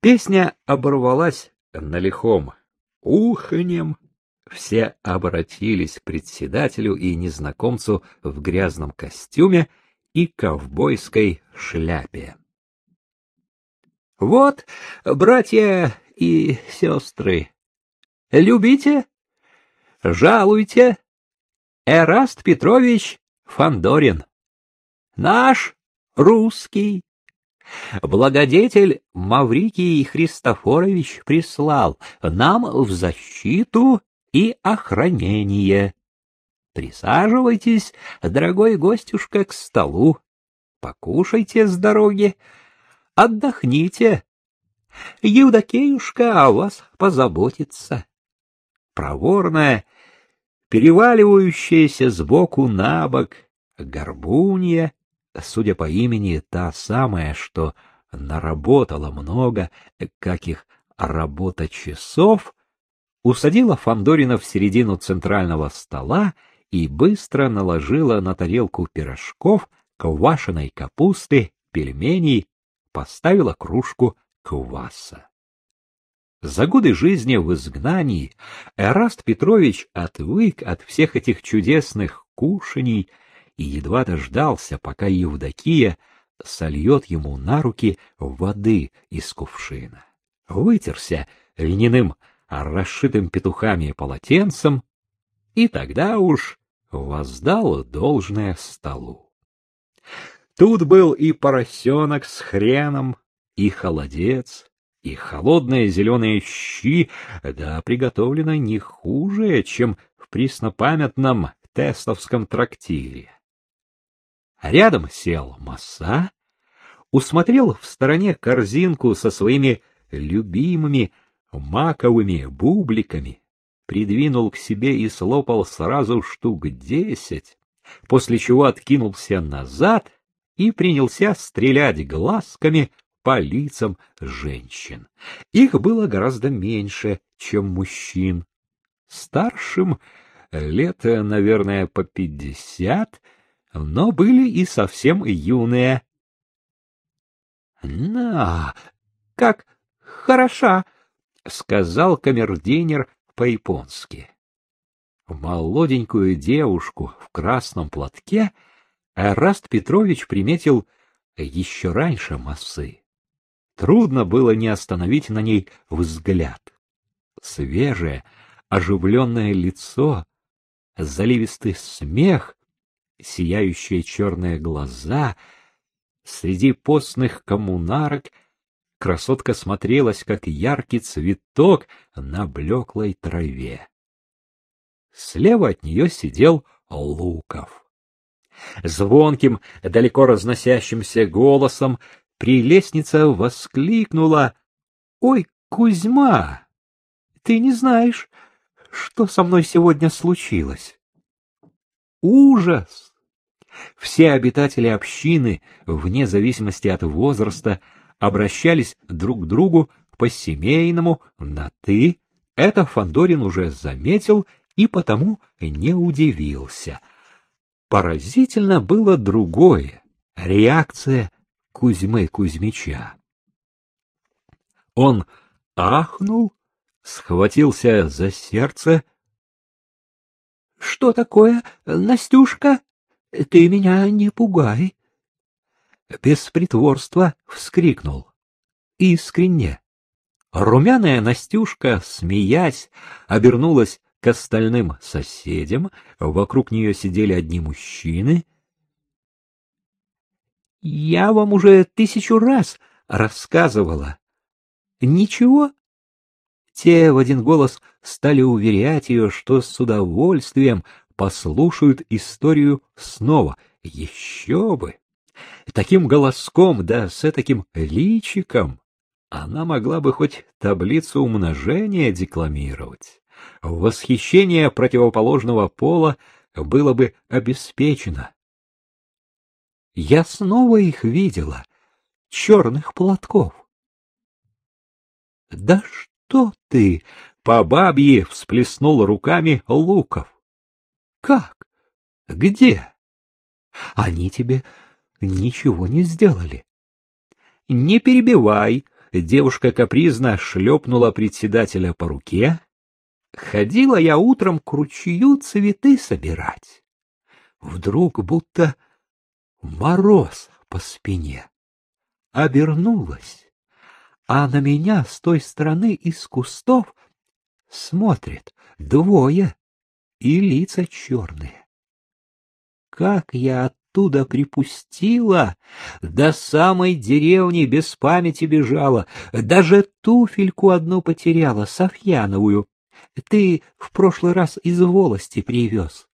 Песня оборвалась на лихом уханьем. Все обратились к председателю и незнакомцу в грязном костюме и ковбойской шляпе. Вот, братья и сестры, любите, жалуйте, Эраст Петрович Фандорин, наш русский. Благодетель Маврикий Христофорович прислал нам в защиту и охранение. Присаживайтесь, дорогой гостюшка, к столу. Покушайте с дороги, отдохните. Евдокеюшка о вас позаботится. Проворная, переваливающаяся сбоку на бок, горбунья, судя по имени, та самая, что наработала много, каких работа часов, усадила Фандорина в середину центрального стола и быстро наложила на тарелку пирожков, квашеной капусты, пельменей, поставила кружку кваса. За годы жизни в изгнании Эраст Петрович отвык от всех этих чудесных кушаний и едва дождался, пока Евдокия сольет ему на руки воды из кувшина. Вытерся льняным, расшитым петухами полотенцем, и тогда уж воздал должное столу. Тут был и поросенок с хреном, и холодец, и холодные зеленые щи, да приготовлено не хуже, чем в преснопамятном тестовском трактире. Рядом сел Маса, усмотрел в стороне корзинку со своими любимыми маковыми бубликами, придвинул к себе и слопал сразу штук десять, после чего откинулся назад и принялся стрелять глазками по лицам женщин. Их было гораздо меньше, чем мужчин. Старшим лет, наверное, по пятьдесят, но были и совсем юные. — На, как хороша, — сказал камердинер по-японски. Молоденькую девушку в красном платке Эраст Петрович приметил еще раньше массы. Трудно было не остановить на ней взгляд. Свежее, оживленное лицо, заливистый смех сияющие черные глаза. Среди постных коммунарок красотка смотрелась, как яркий цветок на блеклой траве. Слева от нее сидел Луков. Звонким, далеко разносящимся голосом прелестница воскликнула. — Ой, Кузьма, ты не знаешь, что со мной сегодня случилось? Ужас! Все обитатели общины, вне зависимости от возраста, обращались друг к другу по-семейному на «ты». Это Фандорин уже заметил и потому не удивился. Поразительно было другое — реакция Кузьмы Кузьмича. Он ахнул, схватился за сердце что такое, Настюшка? Ты меня не пугай. Без притворства вскрикнул. Искренне. Румяная Настюшка, смеясь, обернулась к остальным соседям. Вокруг нее сидели одни мужчины. Я вам уже тысячу раз рассказывала. Ничего те в один голос стали уверять ее, что с удовольствием послушают историю снова. Еще бы! Таким голоском, да с таким личиком она могла бы хоть таблицу умножения декламировать. Восхищение противоположного пола было бы обеспечено. Я снова их видела, черных платков. Да что? ты? По бабье всплеснул руками Луков. Как? Где? Они тебе ничего не сделали. Не перебивай, девушка капризно шлепнула председателя по руке. Ходила я утром к ручью цветы собирать. Вдруг будто мороз по спине. Обернулась, а на меня с той стороны из кустов смотрит двое и лица черные. Как я оттуда припустила, до самой деревни без памяти бежала, даже туфельку одну потеряла, Софьяновую. Ты в прошлый раз из волости привез.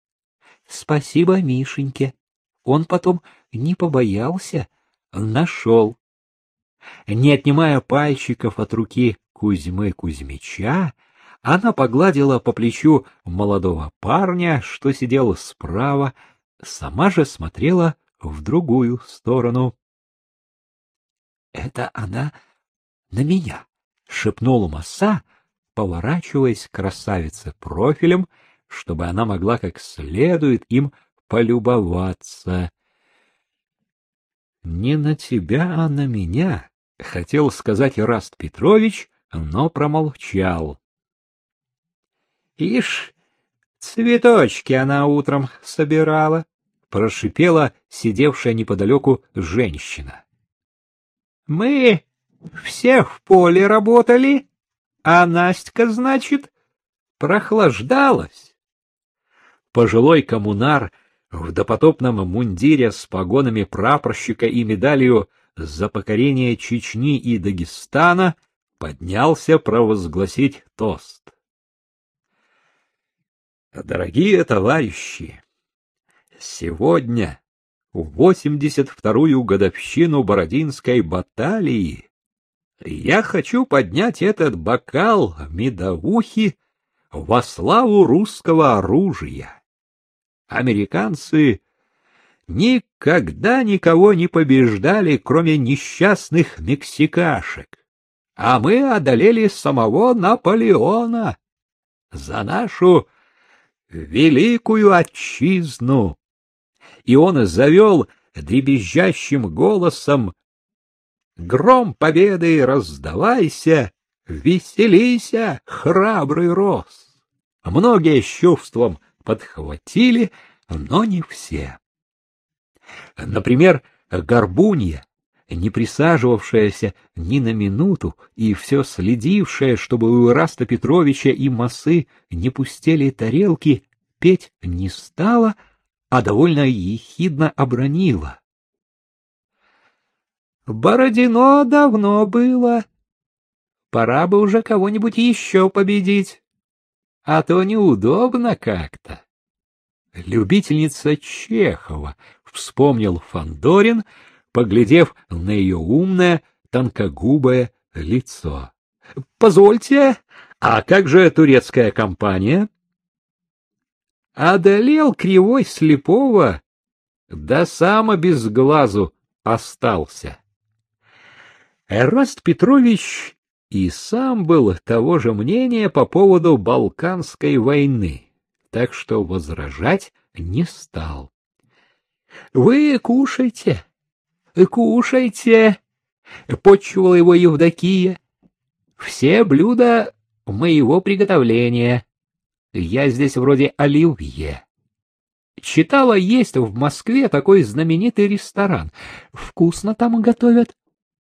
Спасибо Мишеньке. Он потом не побоялся, нашел. Не отнимая пальчиков от руки Кузьмы Кузьмича, она погладила по плечу молодого парня, что сидел справа, сама же смотрела в другую сторону. — Это она на меня, — шепнул Маса, поворачиваясь красавице профилем, чтобы она могла как следует им полюбоваться. — Не на тебя, а на меня, — хотел сказать Ираст Петрович, но промолчал. — Ишь, цветочки она утром собирала, — прошипела сидевшая неподалеку женщина. — Мы все в поле работали, а Настя, значит, прохлаждалась. Пожилой коммунар в допотопном мундире с погонами прапорщика и медалью за покорение Чечни и Дагестана поднялся провозгласить тост. Дорогие товарищи, сегодня, в 82-ю годовщину Бородинской баталии, я хочу поднять этот бокал медовухи во славу русского оружия. Американцы никогда никого не побеждали, кроме несчастных мексикашек, а мы одолели самого Наполеона за нашу великую отчизну. И он завел дребезжащим голосом Гром победы раздавайся, веселися, храбрый рос. Многие с чувством подхватили, но не все. Например, Горбунья, не присаживавшаяся ни на минуту и все следившая, чтобы у Ираста Петровича и Масы не пустили тарелки, петь не стала, а довольно ехидно обронила. Бородино давно было. Пора бы уже кого-нибудь еще победить. А то неудобно как-то. Любительница Чехова, вспомнил Фандорин, поглядев на ее умное, тонкогубое лицо. — Позвольте, а как же турецкая компания? Одолел кривой слепого, да само без глазу остался. Эраст Петрович и сам был того же мнения по поводу Балканской войны, так что возражать не стал. — Вы кушайте, кушайте, — почувала его Евдокия. — Все блюда моего приготовления. Я здесь вроде оливье. Читала, есть в Москве такой знаменитый ресторан. Вкусно там готовят. —